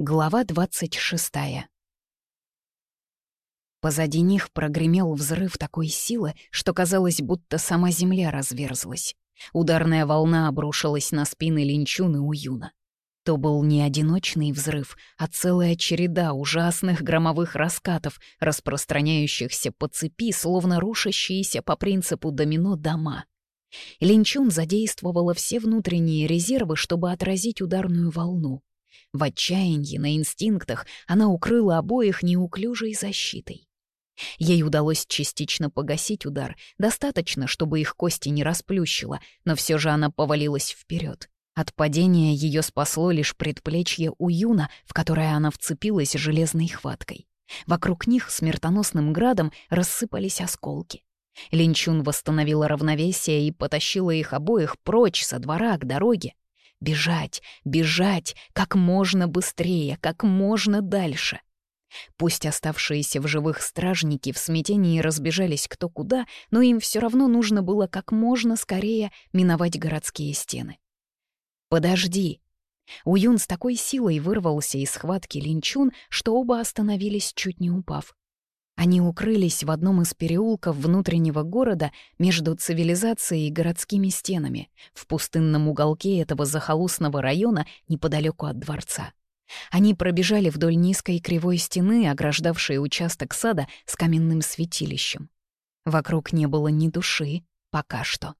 Глава 26. Позади них прогремел взрыв такой силы, что казалось, будто сама земля разверзлась. Ударная волна обрушилась на спины Линчуны и Юна. То был не одиночный взрыв, а целая череда ужасных громовых раскатов, распространяющихся по цепи, словно рушащиеся по принципу домино дома. Линчун задействовала все внутренние резервы, чтобы отразить ударную волну. В отчаянии, на инстинктах она укрыла обоих неуклюжей защитой. Ей удалось частично погасить удар, достаточно, чтобы их кости не расплющило, но все же она повалилась вперед. От падения ее спасло лишь предплечье у Юна, в которое она вцепилась железной хваткой. Вокруг них смертоносным градом рассыпались осколки. Линчун восстановила равновесие и потащила их обоих прочь со двора к дороге. Бежать, бежать, как можно быстрее, как можно дальше. Пусть оставшиеся в живых стражники в смятении разбежались кто куда, но им все равно нужно было как можно скорее миновать городские стены. «Подожди!» Уюн с такой силой вырвался из схватки Линчун, что оба остановились, чуть не упав. Они укрылись в одном из переулков внутреннего города между цивилизацией и городскими стенами, в пустынном уголке этого захолустного района неподалеку от дворца. Они пробежали вдоль низкой кривой стены, ограждавшей участок сада с каменным святилищем. Вокруг не было ни души, пока что.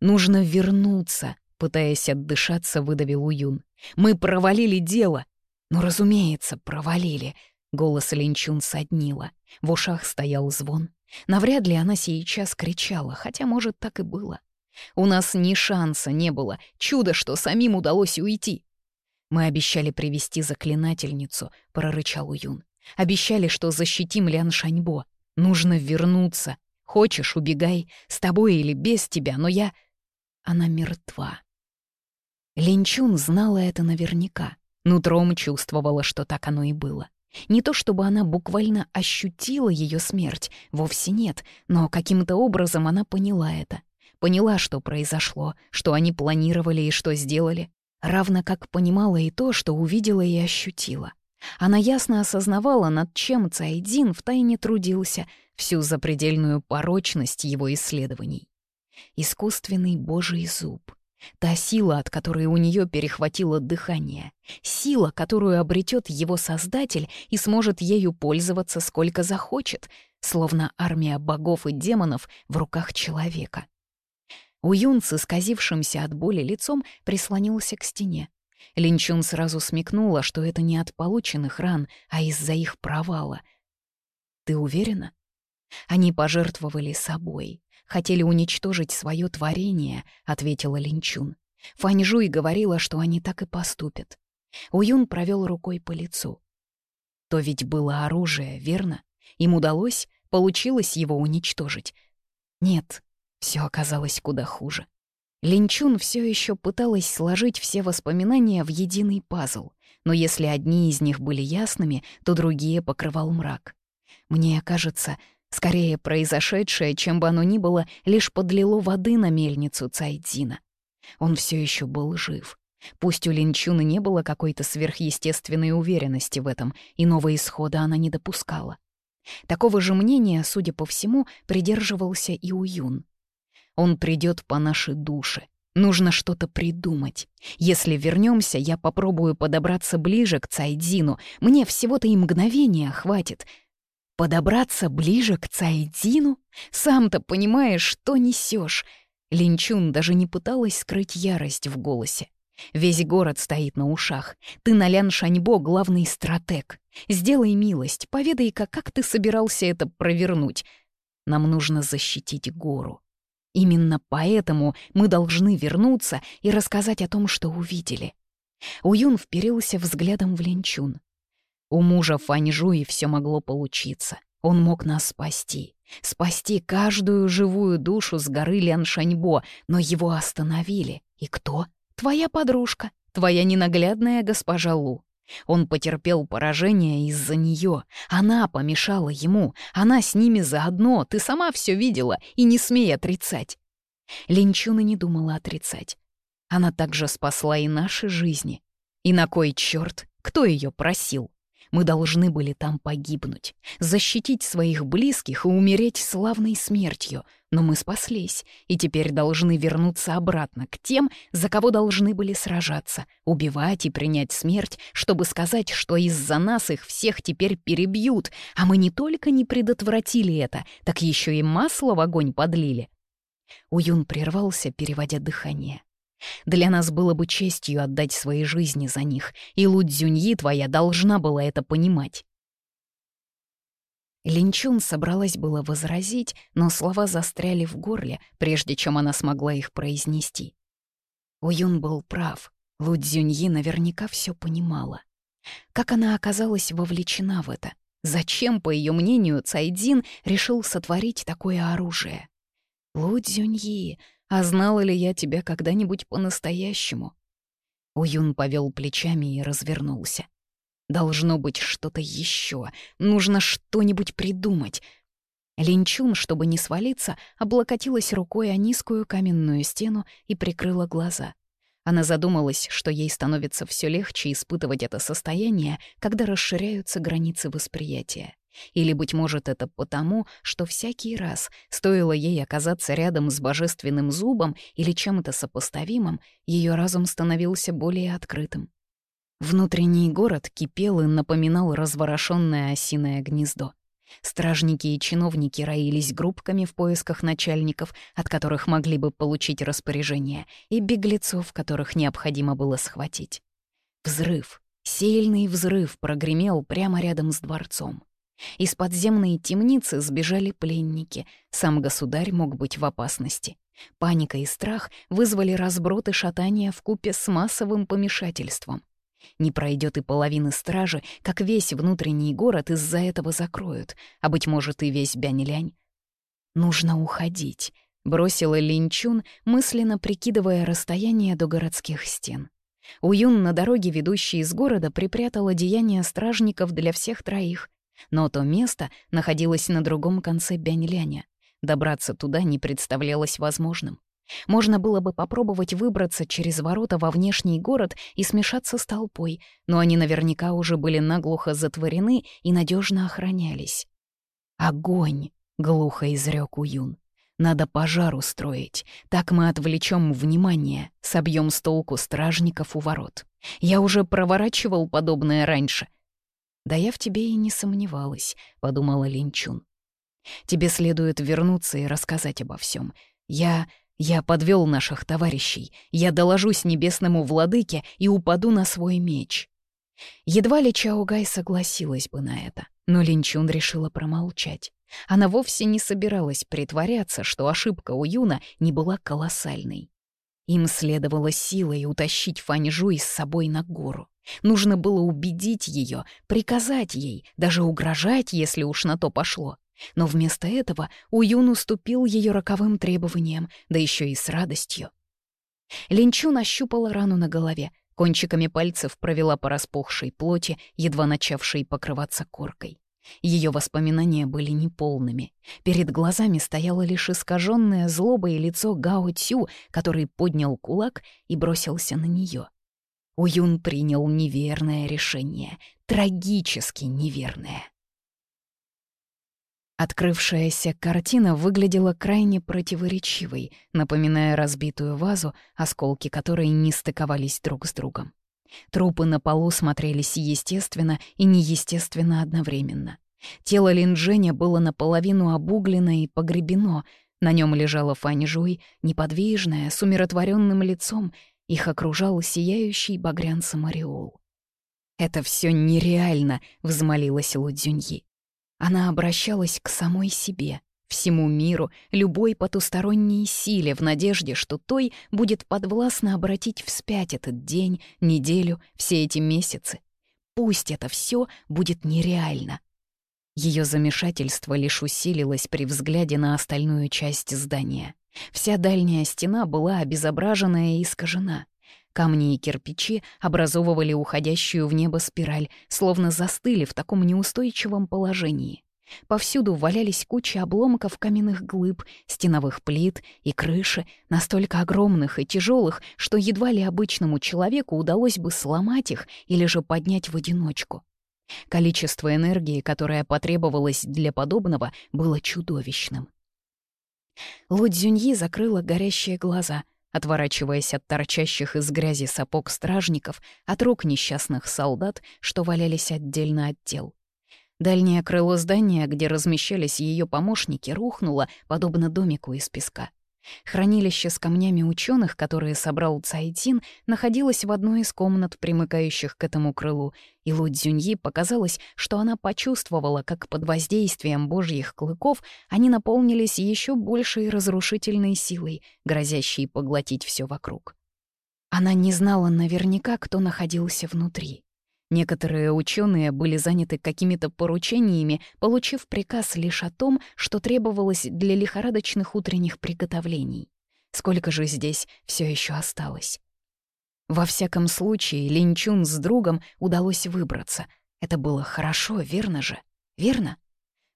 «Нужно вернуться», — пытаясь отдышаться, выдавил Уюн. «Мы провалили дело!» «Ну, разумеется, провалили. Голос Линчун соднила, в ушах стоял звон. Навряд ли она сейчас кричала, хотя, может, так и было. У нас ни шанса не было, чудо, что самим удалось уйти. «Мы обещали привести заклинательницу», — прорычал Уюн. «Обещали, что защитим Лян Шаньбо. Нужно вернуться. Хочешь, убегай, с тобой или без тебя, но я...» Она мертва. Линчун знала это наверняка. Нутром чувствовала, что так оно и было. Не то чтобы она буквально ощутила ее смерть, вовсе нет, но каким-то образом она поняла это. Поняла, что произошло, что они планировали и что сделали. Равно как понимала и то, что увидела и ощутила. Она ясно осознавала, над чем Цайдин втайне трудился, всю запредельную порочность его исследований. Искусственный божий зуб. Та сила, от которой у нее перехватило дыхание. Сила, которую обретет его создатель и сможет ею пользоваться сколько захочет, словно армия богов и демонов в руках человека. Уюн с исказившимся от боли лицом прислонился к стене. Линчун сразу смекнула, что это не от полученных ран, а из-за их провала. «Ты уверена?» Они пожертвовали собой хотели уничтожить свое творение», — ответила Линчун. Фаньжуй говорила, что они так и поступят. Уюн провел рукой по лицу. То ведь было оружие, верно? Им удалось, получилось его уничтожить. Нет, все оказалось куда хуже. Линчун все еще пыталась сложить все воспоминания в единый пазл, но если одни из них были ясными, то другие покрывал мрак. Мне кажется, Скорее, произошедшее, чем бы оно ни было, лишь подлило воды на мельницу Цайдзина. Он все еще был жив. Пусть у Линчуны не было какой-то сверхъестественной уверенности в этом, и нового исхода она не допускала. Такого же мнения, судя по всему, придерживался и Уюн. «Он придет по нашей душе. Нужно что-то придумать. Если вернемся, я попробую подобраться ближе к Цайдзину. Мне всего-то и мгновения хватит подобраться ближе к Цайдину? Сам-то понимаешь, что несешь. Линчун даже не пыталась скрыть ярость в голосе. Весь город стоит на ушах. Ты, на Лян Шаньбо, главный стратег. Сделай милость, поведай-ка, как ты собирался это провернуть. Нам нужно защитить гору. Именно поэтому мы должны вернуться и рассказать о том, что увидели. Уюн вперился взглядом в Линчун. У мужа Фаньжуи все могло получиться. Он мог нас спасти. Спасти каждую живую душу с горы Ляншаньбо, но его остановили. И кто? Твоя подружка, твоя ненаглядная госпожа Лу. Он потерпел поражение из-за нее. Она помешала ему. Она с ними заодно. Ты сама все видела и не смей отрицать. Линчуна не думала отрицать. Она также спасла и наши жизни. И на кой черт? Кто ее просил? Мы должны были там погибнуть, защитить своих близких и умереть славной смертью. Но мы спаслись и теперь должны вернуться обратно к тем, за кого должны были сражаться, убивать и принять смерть, чтобы сказать, что из-за нас их всех теперь перебьют, а мы не только не предотвратили это, так еще и масло в огонь подлили. Уюн прервался, переводя дыхание. Для нас было бы честью отдать свои жизни за них, и Лудзюньи твоя должна была это понимать». Линчун собралась было возразить, но слова застряли в горле, прежде чем она смогла их произнести. Уюн был прав. Лудзюньи наверняка все понимала. Как она оказалась вовлечена в это? Зачем, по ее мнению, Цайдин решил сотворить такое оружие? Лудзюньи, а знала ли я тебя когда-нибудь по-настоящему?» Уюн повел плечами и развернулся. «Должно быть что-то еще. Нужно что-нибудь придумать». Линчун, чтобы не свалиться, облокотилась рукой о низкую каменную стену и прикрыла глаза. Она задумалась, что ей становится все легче испытывать это состояние, когда расширяются границы восприятия. Или, быть может, это потому, что всякий раз стоило ей оказаться рядом с божественным зубом или чем-то сопоставимым, ее разум становился более открытым. Внутренний город кипел и напоминал разворошенное осиное гнездо. Стражники и чиновники роились группками в поисках начальников, от которых могли бы получить распоряжение, и беглецов, которых необходимо было схватить. Взрыв, сильный взрыв прогремел прямо рядом с дворцом. Из подземной темницы сбежали пленники. Сам государь мог быть в опасности. Паника и страх вызвали разброд и шатание в купе с массовым помешательством. Не пройдет и половины стражи, как весь внутренний город из-за этого закроют, а, быть может, и весь Бянь-Лянь. «Нужно уходить», — бросила Линчун, мысленно прикидывая расстояние до городских стен. Уюн на дороге, ведущей из города, припрятал одеяния стражников для всех троих — но то место находилось на другом конце Бяньляня. Добраться туда не представлялось возможным. Можно было бы попробовать выбраться через ворота во внешний город и смешаться с толпой, но они наверняка уже были наглухо затворены и надежно охранялись. «Огонь!» — глухо изрёк Уюн. «Надо пожар устроить, так мы отвлечем внимание, собьем с толку стражников у ворот. Я уже проворачивал подобное раньше — «Да я в тебе и не сомневалась», — подумала Линчун. «Тебе следует вернуться и рассказать обо всем. Я... я подвел наших товарищей. Я доложусь небесному владыке и упаду на свой меч». Едва ли Чаогай согласилась бы на это, но Линчун решила промолчать. Она вовсе не собиралась притворяться, что ошибка у Юна не была колоссальной. Им следовало силой утащить Фаньжу с собой на гору. Нужно было убедить ее, приказать ей, даже угрожать, если уж на то пошло. Но вместо этого Уюн уступил ее роковым требованиям, да еще и с радостью. Линчу нащупала рану на голове, кончиками пальцев провела по распухшей плоти, едва начавшей покрываться коркой. Ее воспоминания были неполными. Перед глазами стояло лишь искаженное злобой лицо Гао Цю, который поднял кулак и бросился на нее. Уюн принял неверное решение, трагически неверное. Открывшаяся картина выглядела крайне противоречивой, напоминая разбитую вазу, осколки которой не стыковались друг с другом. Трупы на полу смотрелись естественно и неестественно одновременно. Тело Линдженя было наполовину обуглено и погребено, на нем лежала Фань Жуй, неподвижная, с умиротворенным лицом, их окружал сияющий багрянцем ореол. «Это все нереально!» — взмолилась Лудзюньи. Она обращалась к самой себе, всему миру, любой потусторонней силе в надежде, что той будет подвластно обратить вспять этот день, неделю, все эти месяцы. Пусть это все будет нереально, ее замешательство лишь усилилось при взгляде на остальную часть здания. Вся дальняя стена была обезображена и искажена. Камни и кирпичи образовывали уходящую в небо спираль, словно застыли в таком неустойчивом положении. Повсюду валялись кучи обломков каменных глыб, стеновых плит и крыши, настолько огромных и тяжелых, что едва ли обычному человеку удалось бы сломать их или же поднять в одиночку. Количество энергии, которое потребовалось для подобного, было чудовищным. Лудзюньи закрыла горящие глаза, отворачиваясь от торчащих из грязи сапог стражников, от рук несчастных солдат, что валялись отдельно от тел. Дальнее крыло здания, где размещались ее помощники, рухнуло, подобно домику из песка. Хранилище с камнями ученых, которые собрал Цайтин, находилось в одной из комнат, примыкающих к этому крылу, и Лу Цзюньи показалось, что она почувствовала, как под воздействием божьих клыков они наполнились еще большей разрушительной силой, грозящей поглотить все вокруг. Она не знала наверняка, кто находился внутри. Некоторые ученые были заняты какими-то поручениями, получив приказ лишь о том, что требовалось для лихорадочных утренних приготовлений. Сколько же здесь все еще осталось? Во всяком случае, Линчун с другом удалось выбраться. Это было хорошо, верно же? Верно?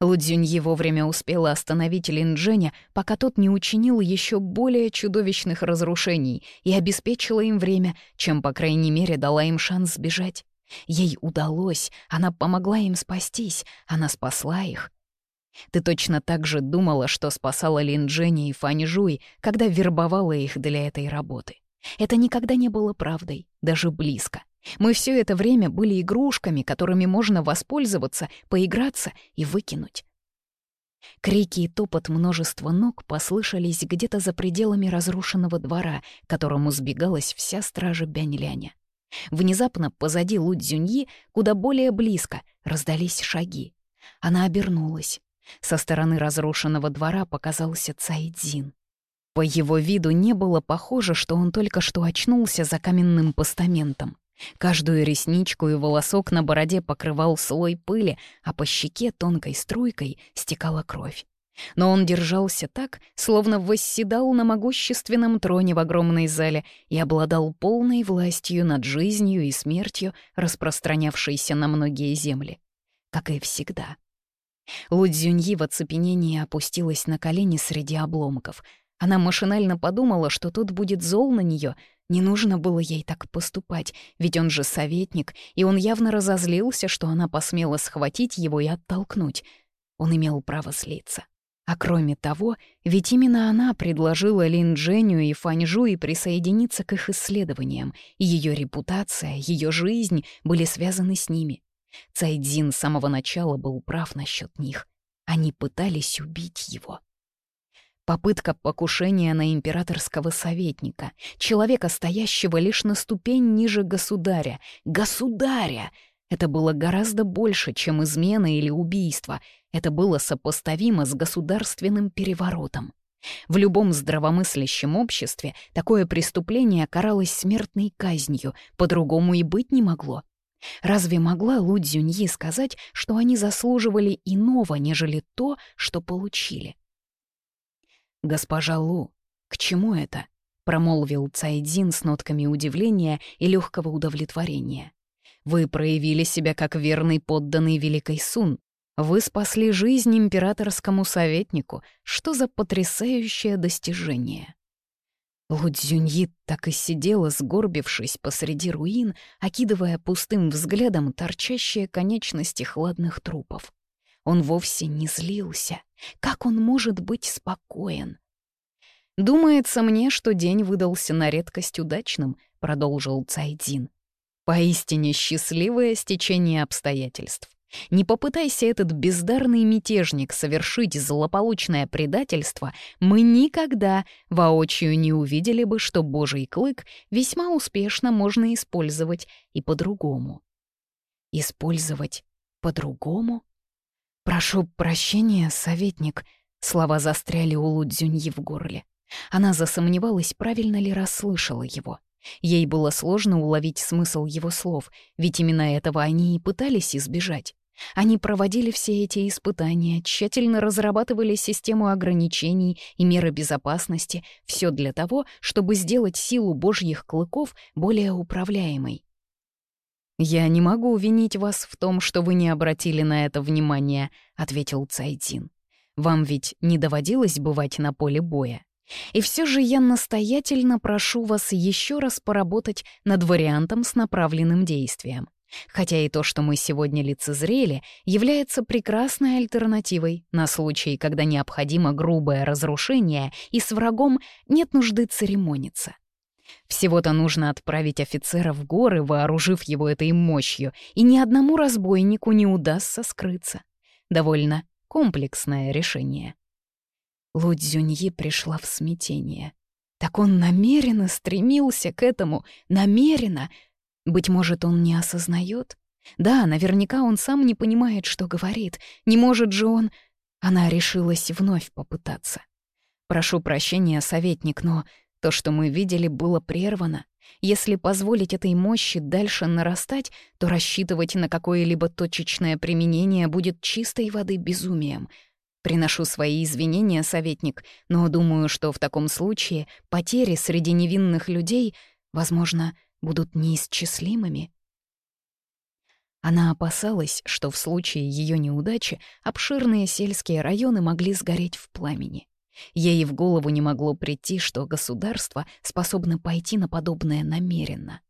Лудзюньи вовремя успела остановить Линдженя, пока тот не учинил еще более чудовищных разрушений и обеспечила им время, чем, по крайней мере, дала им шанс сбежать. Ей удалось, она помогла им спастись, она спасла их. Ты точно так же думала, что спасала Лин Дженни и Фань Жуй, когда вербовала их для этой работы. Это никогда не было правдой, даже близко. Мы все это время были игрушками, которыми можно воспользоваться, поиграться и выкинуть. Крики и топот множества ног послышались где-то за пределами разрушенного двора, к которому сбегалась вся стража Бяньляня. Внезапно позади Лу Цзюньи, куда более близко, раздались шаги. Она обернулась. Со стороны разрушенного двора показался Цайдзин. По его виду не было похоже, что он только что очнулся за каменным постаментом. Каждую ресничку и волосок на бороде покрывал слой пыли, а по щеке тонкой струйкой стекала кровь. Но он держался так, словно восседал на могущественном троне в огромной зале и обладал полной властью над жизнью и смертью, распространявшейся на многие земли. Как и всегда. Лудзюньи в оцепенении опустилась на колени среди обломков. Она машинально подумала, что тот будет зол на нее. Не нужно было ей так поступать, ведь он же советник, и он явно разозлился, что она посмела схватить его и оттолкнуть. Он имел право слиться. А кроме того, ведь именно она предложила Лин Дженю и Фаньжу и присоединиться к их исследованиям, ее репутация, ее жизнь были связаны с ними. Цайдзин с самого начала был прав насчет них. Они пытались убить его. Попытка покушения на императорского советника, человека, стоящего лишь на ступень ниже государя. Государя! Это было гораздо больше, чем измена или убийство. Это было сопоставимо с государственным переворотом. В любом здравомыслящем обществе такое преступление каралось смертной казнью, по-другому и быть не могло. Разве могла Лу Цзюньи сказать, что они заслуживали иного, нежели то, что получили? «Госпожа Лу, к чему это?» — промолвил Цайдин с нотками удивления и легкого удовлетворения. Вы проявили себя как верный подданный Великой Сун. Вы спасли жизнь императорскому советнику. Что за потрясающее достижение!» Лудзюньи так и сидела, сгорбившись посреди руин, окидывая пустым взглядом торчащие конечности хладных трупов. Он вовсе не злился. Как он может быть спокоен? «Думается мне, что день выдался на редкость удачным», — продолжил Цайдин. Поистине счастливое стечение обстоятельств. Не попытайся этот бездарный мятежник совершить злополучное предательство, мы никогда воочию не увидели бы, что божий клык весьма успешно можно использовать и по-другому. Использовать по-другому? «Прошу прощения, советник», — слова застряли у Лудзюньи в горле. Она засомневалась, правильно ли расслышала его. Ей было сложно уловить смысл его слов, ведь именно этого они и пытались избежать. Они проводили все эти испытания, тщательно разрабатывали систему ограничений и меры безопасности, все для того, чтобы сделать силу божьих клыков более управляемой. «Я не могу винить вас в том, что вы не обратили на это внимания», — ответил Цайдин. «Вам ведь не доводилось бывать на поле боя?» И все же я настоятельно прошу вас еще раз поработать над вариантом с направленным действием. Хотя и то, что мы сегодня лицезрели, является прекрасной альтернативой на случай, когда необходимо грубое разрушение и с врагом нет нужды церемониться. Всего-то нужно отправить офицера в горы, вооружив его этой мощью, и ни одному разбойнику не удастся скрыться. Довольно комплексное решение. Лу Цзюньи пришла в смятение. Так он намеренно стремился к этому, намеренно. Быть может, он не осознает? Да, наверняка он сам не понимает, что говорит. Не может же он... Она решилась вновь попытаться. «Прошу прощения, советник, но то, что мы видели, было прервано. Если позволить этой мощи дальше нарастать, то рассчитывать на какое-либо точечное применение будет чистой воды безумием. Приношу свои извинения, советник, но думаю, что в таком случае потери среди невинных людей, возможно, будут неисчислимыми. Она опасалась, что в случае ее неудачи обширные сельские районы могли сгореть в пламени. Ей в голову не могло прийти, что государство способно пойти на подобное намеренно.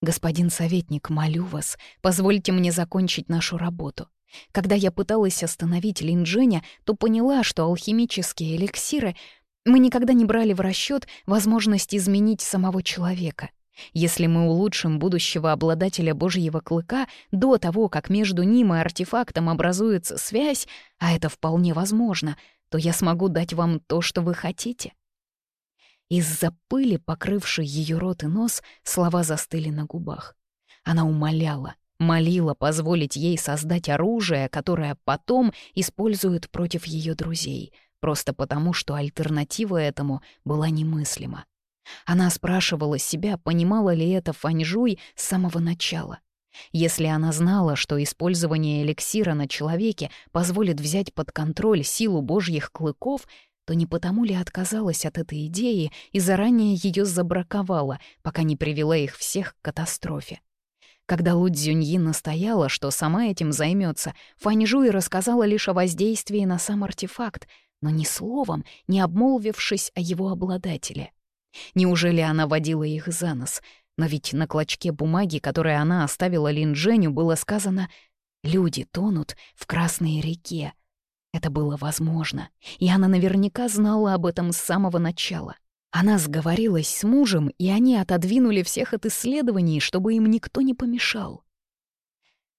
«Господин советник, молю вас, позвольте мне закончить нашу работу. Когда я пыталась остановить Линдженя, то поняла, что алхимические эликсиры мы никогда не брали в расчет возможность изменить самого человека. Если мы улучшим будущего обладателя Божьего клыка до того, как между ним и артефактом образуется связь, а это вполне возможно, то я смогу дать вам то, что вы хотите. Из-за пыли, покрывшей ее рот и нос, слова застыли на губах. Она умоляла — Молила позволить ей создать оружие, которое потом используют против ее друзей, просто потому, что альтернатива этому была немыслима. Она спрашивала себя, понимала ли это Фаньжуй с самого начала. Если она знала, что использование эликсира на человеке позволит взять под контроль силу божьих клыков, то не потому ли отказалась от этой идеи и заранее ее забраковала, пока не привела их всех к катастрофе? Когда Лу Цзюньи настояла, что сама этим займется, Фань Жуй рассказала лишь о воздействии на сам артефакт, но ни словом, не обмолвившись о его обладателе. Неужели она водила их за нос? Но ведь на клочке бумаги, которую она оставила Лин Дженю, было сказано «Люди тонут в Красной реке». Это было возможно, и она наверняка знала об этом с самого начала. Она сговорилась с мужем, и они отодвинули всех от исследований, чтобы им никто не помешал.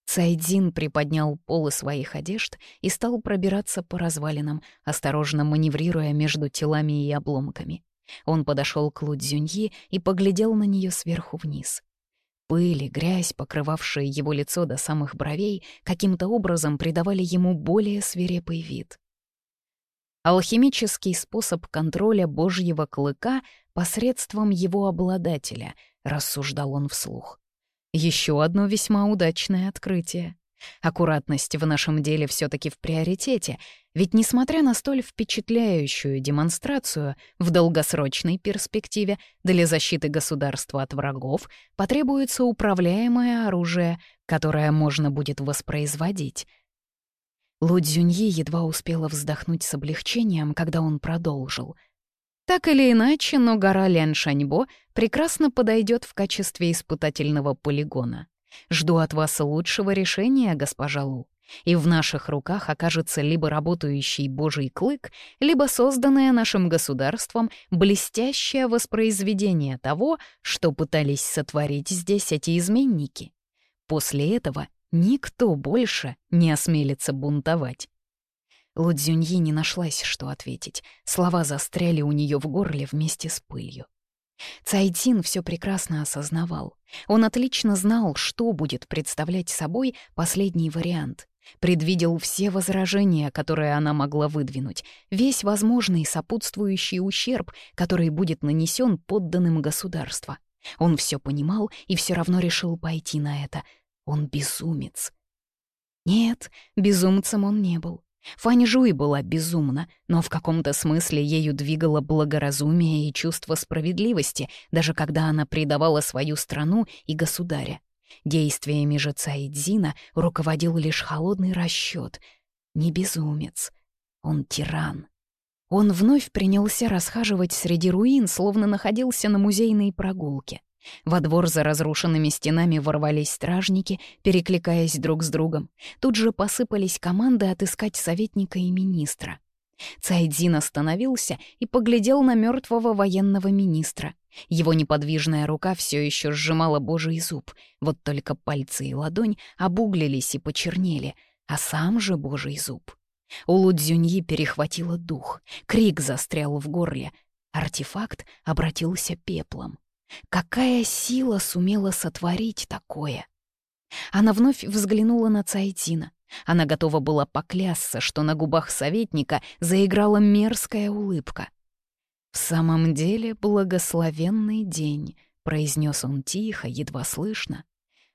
Цайдин приподнял полы своих одежд и стал пробираться по развалинам, осторожно маневрируя между телами и обломками. Он подошел к Лудзюньи и поглядел на нее сверху вниз. Пыль и грязь, покрывавшие его лицо до самых бровей, каким-то образом придавали ему более свирепый вид алхимический способ контроля божьего клыка посредством его обладателя, рассуждал он вслух. Еще одно весьма удачное открытие. Аккуратность в нашем деле все таки в приоритете, ведь несмотря на столь впечатляющую демонстрацию, в долгосрочной перспективе для защиты государства от врагов потребуется управляемое оружие, которое можно будет воспроизводить, Лудзюнь едва успела вздохнуть с облегчением, когда он продолжил. Так или иначе, но гора Ляншаньбо прекрасно подойдет в качестве испытательного полигона. Жду от вас лучшего решения, госпожа Лу. И в наших руках окажется либо работающий божий клык, либо созданное нашим государством блестящее воспроизведение того, что пытались сотворить здесь эти изменники. После этого Никто больше не осмелится бунтовать. Лудзюньи не нашлась, что ответить. Слова застряли у нее в горле вместе с пылью. Цайдин все прекрасно осознавал. Он отлично знал, что будет представлять собой последний вариант. Предвидел все возражения, которые она могла выдвинуть, весь возможный сопутствующий ущерб, который будет нанесен подданным государства. Он все понимал и все равно решил пойти на это, он безумец. Нет, безумцем он не был. Фань Жуй была безумна, но в каком-то смысле ею двигало благоразумие и чувство справедливости, даже когда она предавала свою страну и государя. Действиями же Цаидзина руководил лишь холодный расчет. Не безумец. Он тиран. Он вновь принялся расхаживать среди руин, словно находился на музейной прогулке. Во двор за разрушенными стенами ворвались стражники, перекликаясь друг с другом. Тут же посыпались команды отыскать советника и министра. Цайдзин остановился и поглядел на мертвого военного министра. Его неподвижная рука все еще сжимала божий зуб, вот только пальцы и ладонь обуглились и почернели, а сам же божий зуб. У Лудзюньи перехватило дух, крик застрял в горле, артефакт обратился пеплом. Какая сила сумела сотворить такое? Она вновь взглянула на Цайтина. Она готова была поклясться, что на губах советника заиграла мерзкая улыбка. «В самом деле благословенный день», — произнес он тихо, едва слышно.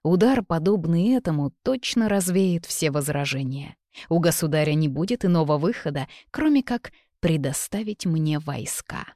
«Удар, подобный этому, точно развеет все возражения. У государя не будет иного выхода, кроме как предоставить мне войска».